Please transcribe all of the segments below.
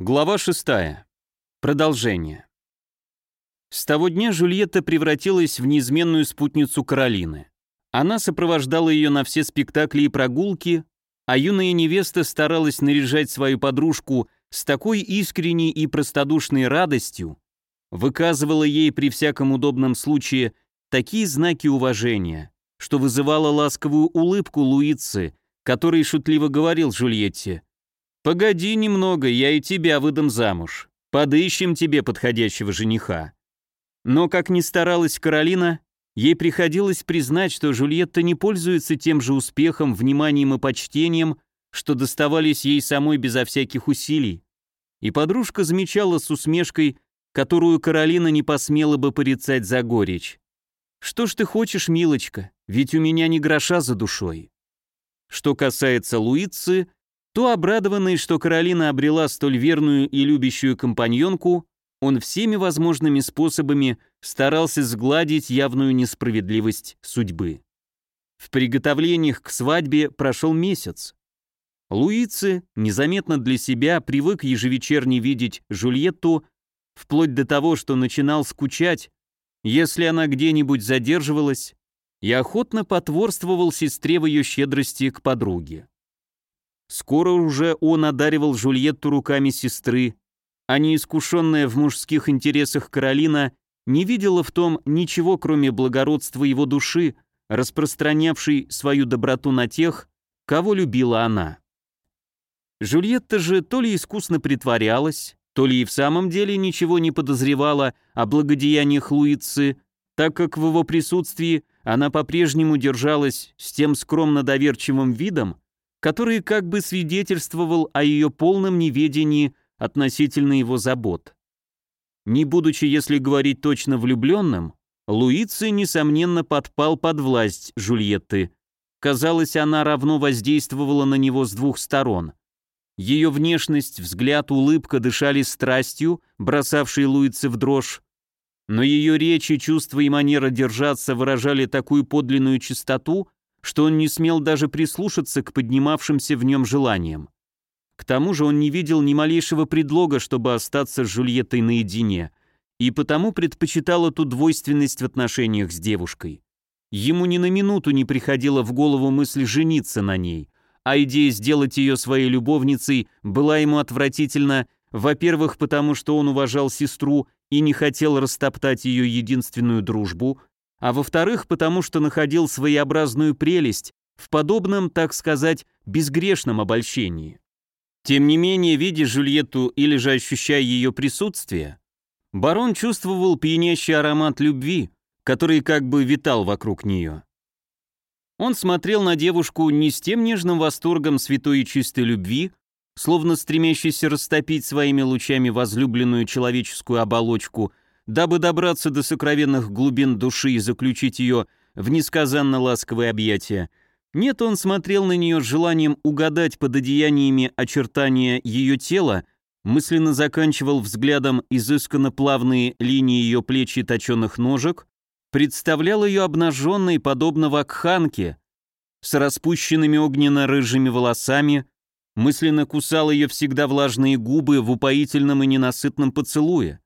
Глава 6. Продолжение. С того дня Жульетта превратилась в неизменную спутницу Каролины. Она сопровождала ее на все спектакли и прогулки, а юная невеста старалась наряжать свою подружку с такой искренней и простодушной радостью, выказывала ей при всяком удобном случае такие знаки уважения, что вызывала ласковую улыбку Луицы, который шутливо говорил Жульетте – «Погоди немного, я и тебя выдам замуж. Подыщем тебе подходящего жениха». Но, как ни старалась Каролина, ей приходилось признать, что Жульетта не пользуется тем же успехом, вниманием и почтением, что доставались ей самой безо всяких усилий. И подружка замечала с усмешкой, которую Каролина не посмела бы порицать за горечь. «Что ж ты хочешь, милочка, ведь у меня ни гроша за душой». Что касается Луицы, то обрадованный, что Каролина обрела столь верную и любящую компаньонку, он всеми возможными способами старался сгладить явную несправедливость судьбы. В приготовлениях к свадьбе прошел месяц. Луицы, незаметно для себя, привык ежевечерне видеть Жульетту, вплоть до того, что начинал скучать, если она где-нибудь задерживалась, и охотно потворствовал сестре в ее щедрости к подруге. Скоро уже он одаривал Жульетту руками сестры, а неискушенная в мужских интересах Каролина не видела в том ничего, кроме благородства его души, распространявшей свою доброту на тех, кого любила она. Жульетта же то ли искусно притворялась, то ли и в самом деле ничего не подозревала о благодеяниях Луицы, так как в его присутствии она по-прежнему держалась с тем скромно доверчивым видом, который как бы свидетельствовал о ее полном неведении относительно его забот. Не будучи, если говорить точно, влюбленным, Луици, несомненно, подпал под власть Жульетты. Казалось, она равно воздействовала на него с двух сторон. Ее внешность, взгляд, улыбка дышали страстью, бросавшей Луицы в дрожь, но ее речи, чувства и манера держаться выражали такую подлинную чистоту, что он не смел даже прислушаться к поднимавшимся в нем желаниям. К тому же он не видел ни малейшего предлога, чтобы остаться с Жульеттой наедине, и потому предпочитал эту двойственность в отношениях с девушкой. Ему ни на минуту не приходила в голову мысль жениться на ней, а идея сделать ее своей любовницей была ему отвратительна, во-первых, потому что он уважал сестру и не хотел растоптать ее единственную дружбу, а во-вторых, потому что находил своеобразную прелесть в подобном, так сказать, безгрешном обольщении. Тем не менее, видя Жюльетту или же ощущая ее присутствие, барон чувствовал пьянящий аромат любви, который как бы витал вокруг нее. Он смотрел на девушку не с тем нежным восторгом святой и чистой любви, словно стремящийся растопить своими лучами возлюбленную человеческую оболочку – дабы добраться до сокровенных глубин души и заключить ее в несказанно ласковые объятия. Нет, он смотрел на нее с желанием угадать под одеяниями очертания ее тела, мысленно заканчивал взглядом изысканно плавные линии ее плеч и точенных ножек, представлял ее обнаженной, подобно вакханке, с распущенными огненно-рыжими волосами, мысленно кусал ее всегда влажные губы в упоительном и ненасытном поцелуе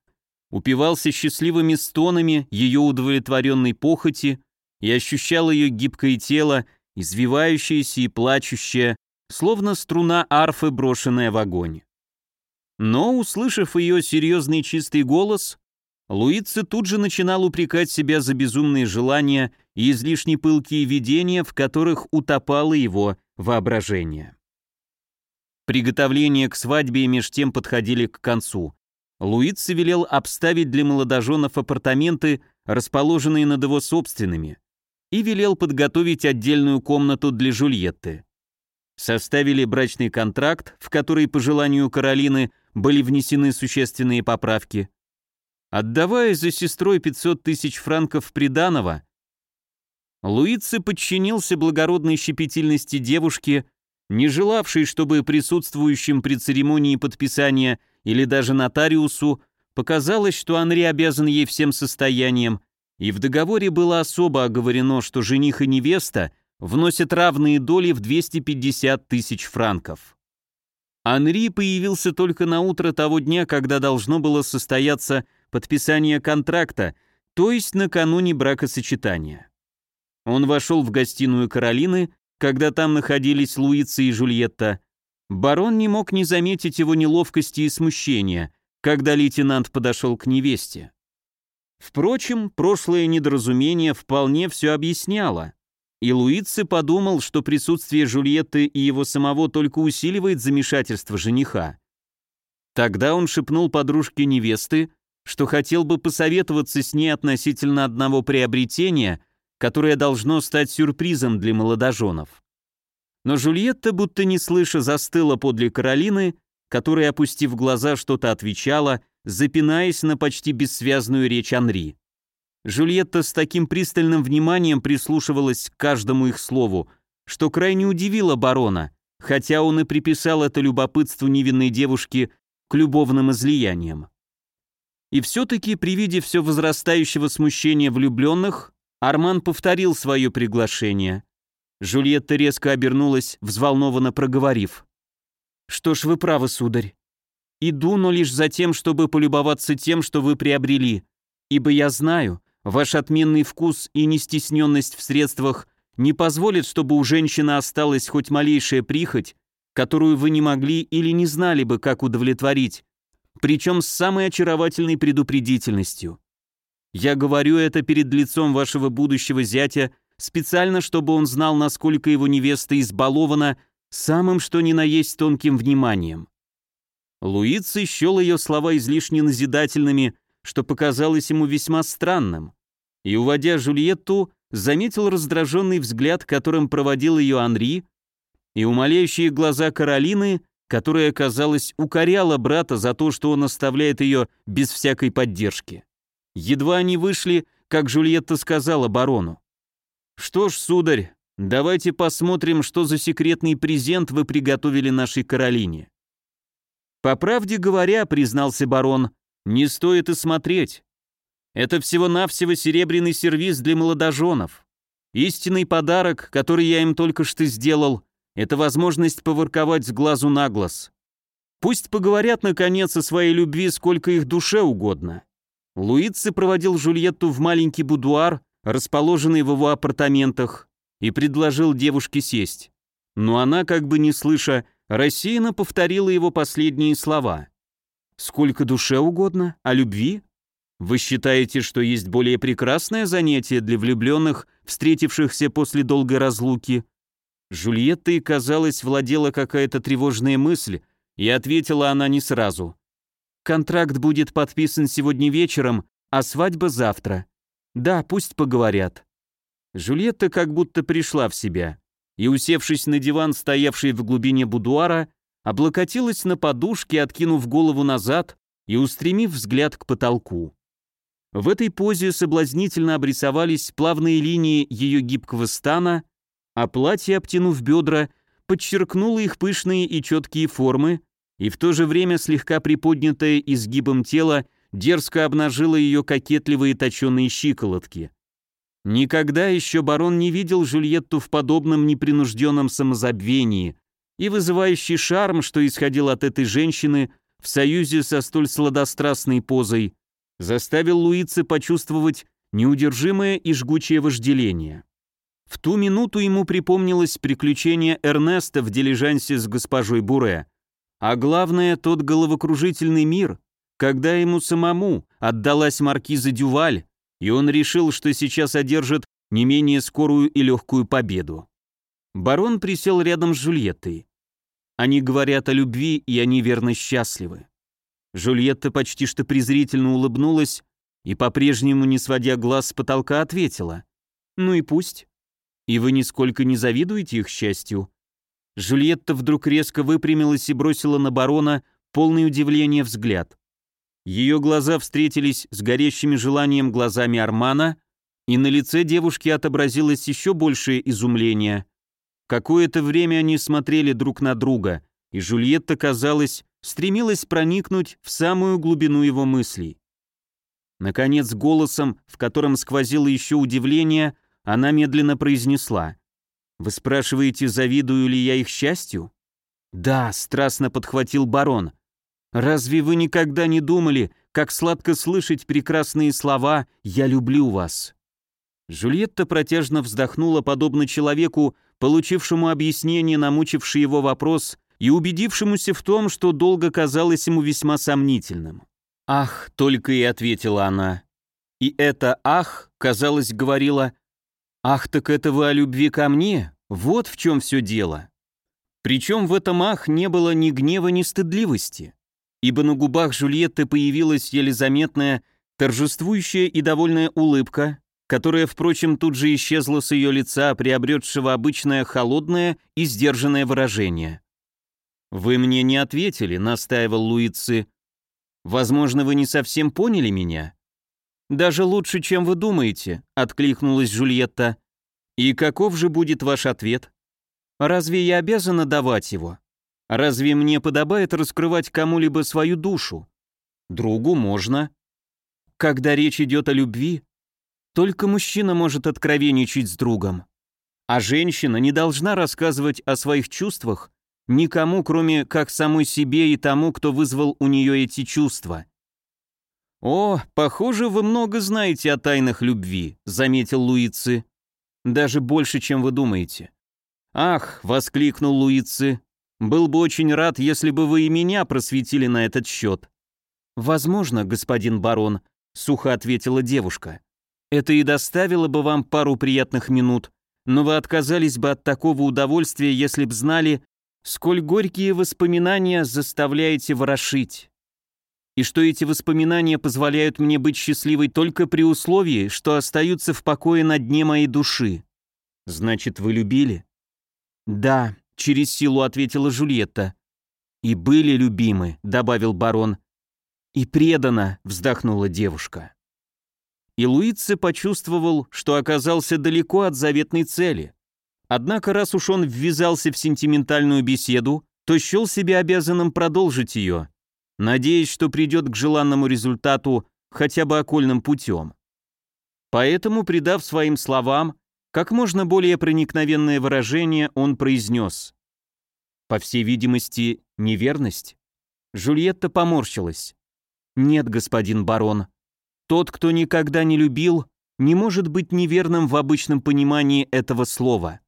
упивался счастливыми стонами ее удовлетворенной похоти и ощущал ее гибкое тело, извивающееся и плачущее, словно струна арфы, брошенная в огонь. Но, услышав ее серьезный чистый голос, Луица тут же начинал упрекать себя за безумные желания и излишне пылкие видения, в которых утопало его воображение. Приготовления к свадьбе меж тем подходили к концу. Луици велел обставить для молодоженов апартаменты, расположенные над его собственными, и велел подготовить отдельную комнату для Жульетты. Составили брачный контракт, в который, по желанию Каролины, были внесены существенные поправки. Отдавая за сестрой 500 тысяч франков приданого, Луици подчинился благородной щепетильности девушки, не желавшей, чтобы присутствующим при церемонии подписания – или даже нотариусу, показалось, что Анри обязан ей всем состоянием, и в договоре было особо оговорено, что жених и невеста вносят равные доли в 250 тысяч франков. Анри появился только на утро того дня, когда должно было состояться подписание контракта, то есть накануне бракосочетания. Он вошел в гостиную Каролины, когда там находились Луица и Жульетта. Барон не мог не заметить его неловкости и смущения, когда лейтенант подошел к невесте. Впрочем, прошлое недоразумение вполне все объясняло. И Луици подумал, что присутствие Жульетты и его самого только усиливает замешательство жениха. Тогда он шепнул подружке невесты, что хотел бы посоветоваться с ней относительно одного приобретения, которое должно стать сюрпризом для молодоженов. Но Жульетта, будто не слыша, застыла подле Каролины, которая, опустив глаза, что-то отвечала, запинаясь на почти бессвязную речь Анри. Жюльетта с таким пристальным вниманием прислушивалась к каждому их слову, что крайне удивила барона, хотя он и приписал это любопытству невинной девушки к любовным излияниям. И все-таки при виде все возрастающего смущения влюбленных, Арман повторил свое приглашение. Жюльетта резко обернулась, взволнованно проговорив. «Что ж, вы правы, сударь. Иду, но лишь за тем, чтобы полюбоваться тем, что вы приобрели, ибо я знаю, Ваш отменный вкус и нестесненность в средствах не позволят, чтобы у женщины осталась хоть малейшая прихоть, которую вы не могли или не знали бы, как удовлетворить, причем с самой очаровательной предупредительностью. Я говорю это перед лицом вашего будущего зятя, специально, чтобы он знал, насколько его невеста избалована самым что ни на есть тонким вниманием. Луица счел ее слова излишне назидательными, что показалось ему весьма странным, и, уводя Жульетту, заметил раздраженный взгляд, которым проводил ее Анри, и умоляющие глаза Каролины, которая, казалось, укоряла брата за то, что он оставляет ее без всякой поддержки. Едва они вышли, как Жульетта сказала барону. «Что ж, сударь, давайте посмотрим, что за секретный презент вы приготовили нашей Каролине». «По правде говоря», — признался барон, не стоит и смотреть. Это всего-навсего серебряный сервиз для молодоженов. Истинный подарок, который я им только что сделал, это возможность поворковать с глазу на глаз. Пусть поговорят, наконец, о своей любви сколько их душе угодно. Луици проводил Жульетту в маленький будуар, расположенный в его апартаментах, и предложил девушке сесть. Но она, как бы не слыша, рассеянно повторила его последние слова. Сколько душе угодно, о любви? Вы считаете, что есть более прекрасное занятие для влюбленных, встретившихся после долгой разлуки? Жульеттой, казалось, владела какая-то тревожная мысль, и ответила она не сразу. «Контракт будет подписан сегодня вечером, а свадьба завтра. Да, пусть поговорят». Жульетта как будто пришла в себя, и, усевшись на диван, стоявший в глубине будуара, облокотилась на подушке, откинув голову назад и устремив взгляд к потолку. В этой позе соблазнительно обрисовались плавные линии ее гибкого стана, а платье, обтянув бедра, подчеркнуло их пышные и четкие формы, и в то же время слегка приподнятое изгибом тела дерзко обнажило ее кокетливые точеные щиколотки. Никогда еще барон не видел Жюльетту в подобном непринужденном самозабвении, и вызывающий шарм, что исходил от этой женщины в союзе со столь сладострастной позой, заставил Луица почувствовать неудержимое и жгучее вожделение. В ту минуту ему припомнилось приключение Эрнеста в дилижансе с госпожой Буре, а главное тот головокружительный мир, когда ему самому отдалась маркиза Дюваль, и он решил, что сейчас одержит не менее скорую и легкую победу. Барон присел рядом с Жульеттой. Они говорят о любви, и они верно счастливы. Жульетта почти что презрительно улыбнулась и, по-прежнему не сводя глаз с потолка, ответила. «Ну и пусть. И вы нисколько не завидуете их счастью?» Жульетта вдруг резко выпрямилась и бросила на барона полный удивления взгляд. Ее глаза встретились с горящими желанием глазами Армана, и на лице девушки отобразилось еще большее изумление. Какое-то время они смотрели друг на друга, и Жульетта, казалось, стремилась проникнуть в самую глубину его мыслей. Наконец, голосом, в котором сквозило еще удивление, она медленно произнесла. «Вы спрашиваете, завидую ли я их счастью? «Да», — страстно подхватил барон. «Разве вы никогда не думали, как сладко слышать прекрасные слова «Я люблю вас»?» Жульетта протяжно вздохнула, подобно человеку, получившему объяснение на мучивший его вопрос и убедившемуся в том, что долго казалось ему весьма сомнительным. «Ах», — только и ответила она. И это «ах», казалось, говорила «Ах, так это вы о любви ко мне? Вот в чем все дело». Причем в этом «ах» не было ни гнева, ни стыдливости, ибо на губах Жульетты появилась еле заметная, торжествующая и довольная улыбка, которая, впрочем, тут же исчезла с ее лица, приобретшего обычное холодное и сдержанное выражение. «Вы мне не ответили», — настаивал Луицы. «Возможно, вы не совсем поняли меня?» «Даже лучше, чем вы думаете», — откликнулась Жульетта. «И каков же будет ваш ответ? Разве я обязана давать его? Разве мне подобает раскрывать кому-либо свою душу? Другу можно. Когда речь идет о любви, только мужчина может откровенничать с другом. А женщина не должна рассказывать о своих чувствах никому, кроме как самой себе и тому, кто вызвал у нее эти чувства. «О, похоже, вы много знаете о тайнах любви», — заметил Луицы. «Даже больше, чем вы думаете». «Ах», — воскликнул Луицы, — «был бы очень рад, если бы вы и меня просветили на этот счет». «Возможно, господин барон», — сухо ответила девушка. Это и доставило бы вам пару приятных минут, но вы отказались бы от такого удовольствия, если б знали, сколь горькие воспоминания заставляете ворошить. И что эти воспоминания позволяют мне быть счастливой только при условии, что остаются в покое на дне моей души. Значит, вы любили? Да, через силу ответила Жульетта. И были любимы, добавил барон. И предана, вздохнула девушка и Луице почувствовал, что оказался далеко от заветной цели. Однако раз уж он ввязался в сентиментальную беседу, то счел себя обязанным продолжить ее, надеясь, что придет к желанному результату хотя бы окольным путем. Поэтому, придав своим словам как можно более проникновенное выражение, он произнес. По всей видимости, неверность? Жульетта поморщилась. «Нет, господин барон, тот, кто никогда не любил, не может быть неверным в обычном понимании этого слова.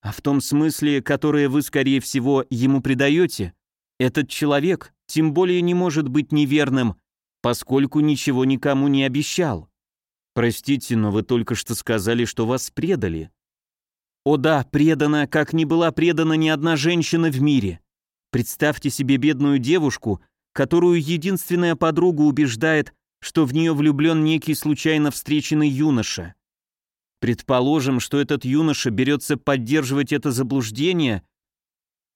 А в том смысле, которое вы, скорее всего, ему придаете, этот человек тем более не может быть неверным, поскольку ничего никому не обещал. Простите, но вы только что сказали, что вас предали. О да, предана, как не была предана ни одна женщина в мире. Представьте себе бедную девушку, которую единственная подруга убеждает, что в нее влюблен некий случайно встреченный юноша. Предположим, что этот юноша берется поддерживать это заблуждение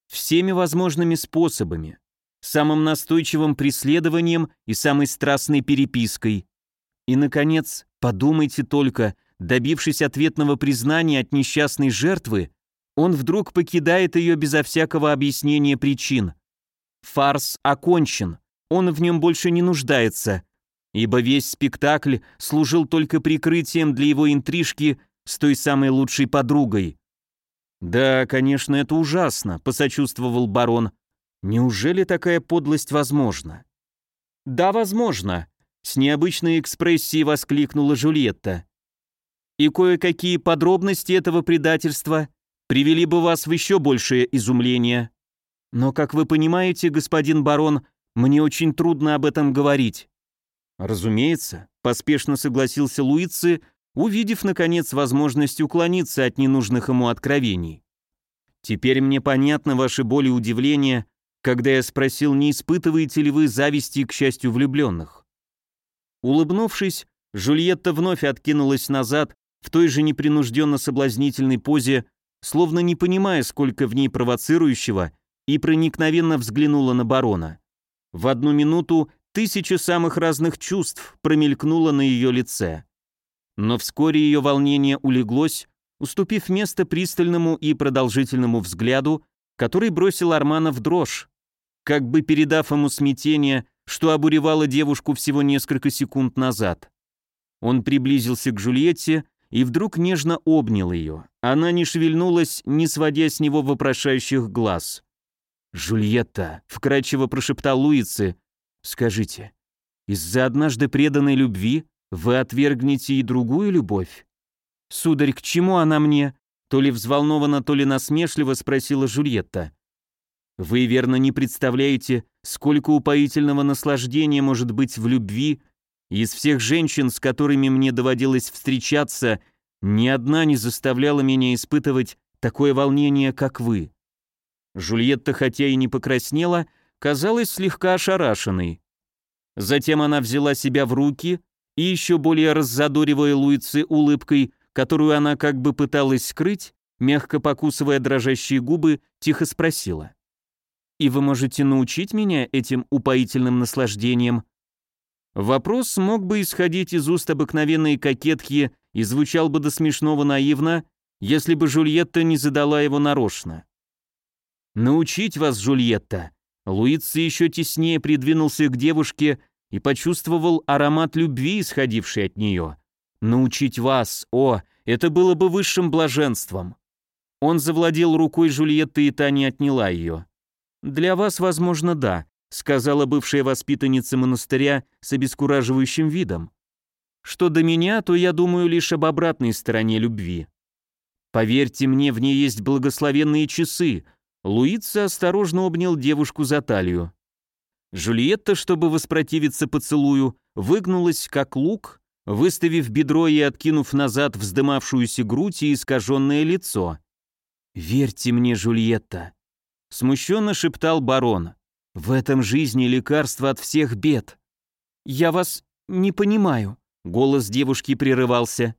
всеми возможными способами, самым настойчивым преследованием и самой страстной перепиской. И, наконец, подумайте только, добившись ответного признания от несчастной жертвы, он вдруг покидает ее безо всякого объяснения причин. Фарс окончен, он в нем больше не нуждается – ибо весь спектакль служил только прикрытием для его интрижки с той самой лучшей подругой. «Да, конечно, это ужасно», — посочувствовал барон. «Неужели такая подлость возможна?» «Да, возможно», — с необычной экспрессией воскликнула Жульетта. «И кое-какие подробности этого предательства привели бы вас в еще большее изумление. Но, как вы понимаете, господин барон, мне очень трудно об этом говорить. Разумеется, поспешно согласился Луици, увидев, наконец, возможность уклониться от ненужных ему откровений. Теперь мне понятно ваши боли и удивление, когда я спросил, не испытываете ли вы зависти к счастью влюбленных. Улыбнувшись, Жульетта вновь откинулась назад в той же непринужденно соблазнительной позе, словно не понимая, сколько в ней провоцирующего, и проникновенно взглянула на барона. В одну минуту Тысяча самых разных чувств промелькнуло на ее лице. Но вскоре ее волнение улеглось, уступив место пристальному и продолжительному взгляду, который бросил Армана в дрожь, как бы передав ему смятение, что обуревало девушку всего несколько секунд назад. Он приблизился к Жульетте и вдруг нежно обнял ее. Она не шевельнулась, не сводя с него вопрошающих глаз. «Жульетта», — вкрадчиво прошептал Луицы, — «скажите, из-за однажды преданной любви вы отвергнете и другую любовь?» «Сударь, к чему она мне?» То ли взволнованно, то ли насмешливо спросила Жульетта. «Вы верно не представляете, сколько упоительного наслаждения может быть в любви, из всех женщин, с которыми мне доводилось встречаться, ни одна не заставляла меня испытывать такое волнение, как вы». Жульетта, хотя и не покраснела, казалась слегка ошарашенной. Затем она взяла себя в руки и, еще более раззадоривая Луицы улыбкой, которую она как бы пыталась скрыть, мягко покусывая дрожащие губы, тихо спросила. «И вы можете научить меня этим упоительным наслаждением?» Вопрос мог бы исходить из уст обыкновенной кокетки и звучал бы до смешного наивно, если бы Жульетта не задала его нарочно. «Научить вас, Жульетта!» Луица еще теснее придвинулся к девушке и почувствовал аромат любви, исходивший от нее. Научить вас, о, это было бы высшим блаженством. Он завладел рукой Жульетты, и та не отняла ее. «Для вас, возможно, да», — сказала бывшая воспитанница монастыря с обескураживающим видом. «Что до меня, то я думаю лишь об обратной стороне любви. Поверьте мне, в ней есть благословенные часы». Луица осторожно обнял девушку за талию. Жульетта, чтобы воспротивиться поцелую, выгнулась, как лук, выставив бедро и откинув назад вздымавшуюся грудь и искаженное лицо. «Верьте мне, Жульетта», — смущенно шептал барон. «В этом жизни лекарство от всех бед». «Я вас не понимаю», — голос девушки прерывался.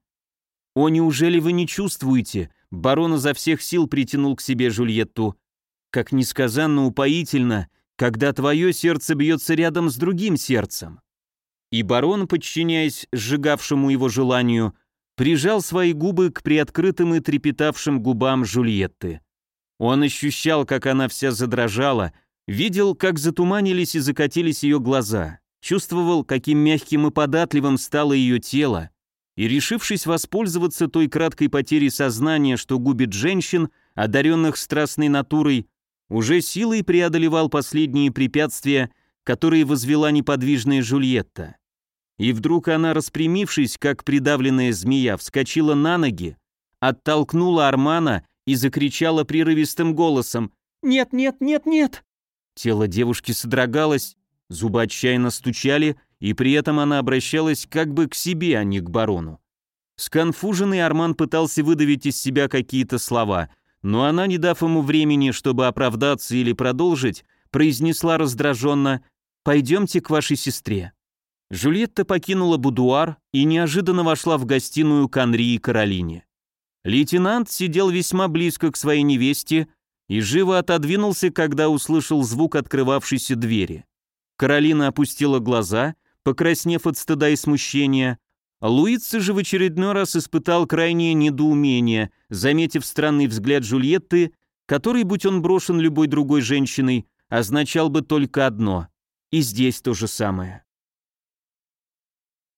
«О, неужели вы не чувствуете?» Барон изо всех сил притянул к себе Жульетту. «Как несказанно упоительно, когда твое сердце бьется рядом с другим сердцем. И барон, подчиняясь сжигавшему его желанию, прижал свои губы к приоткрытым и трепетавшим губам Жульетты. Он ощущал, как она вся задрожала, видел, как затуманились и закатились ее глаза, чувствовал, каким мягким и податливым стало ее тело, и, решившись воспользоваться той краткой потерей сознания, что губит женщин, одаренных страстной натурой, уже силой преодолевал последние препятствия, которые возвела неподвижная Жульетта. И вдруг она, распрямившись, как придавленная змея, вскочила на ноги, оттолкнула Армана и закричала прерывистым голосом «Нет, нет, нет, нет!». Тело девушки содрогалось, зубы отчаянно стучали, и при этом она обращалась как бы к себе, а не к барону. Сконфуженный Арман пытался выдавить из себя какие-то слова, но она, не дав ему времени, чтобы оправдаться или продолжить, произнесла раздраженно «Пойдемте к вашей сестре». Жюльетта покинула будуар и неожиданно вошла в гостиную к Анри и Каролине. Лейтенант сидел весьма близко к своей невесте и живо отодвинулся, когда услышал звук открывавшейся двери. Каролина опустила глаза, покраснев от стыда и смущения, Луица же в очередной раз испытал крайнее недоумение, заметив странный взгляд Жульетты, который, будь он брошен любой другой женщиной, означал бы только одно – и здесь то же самое.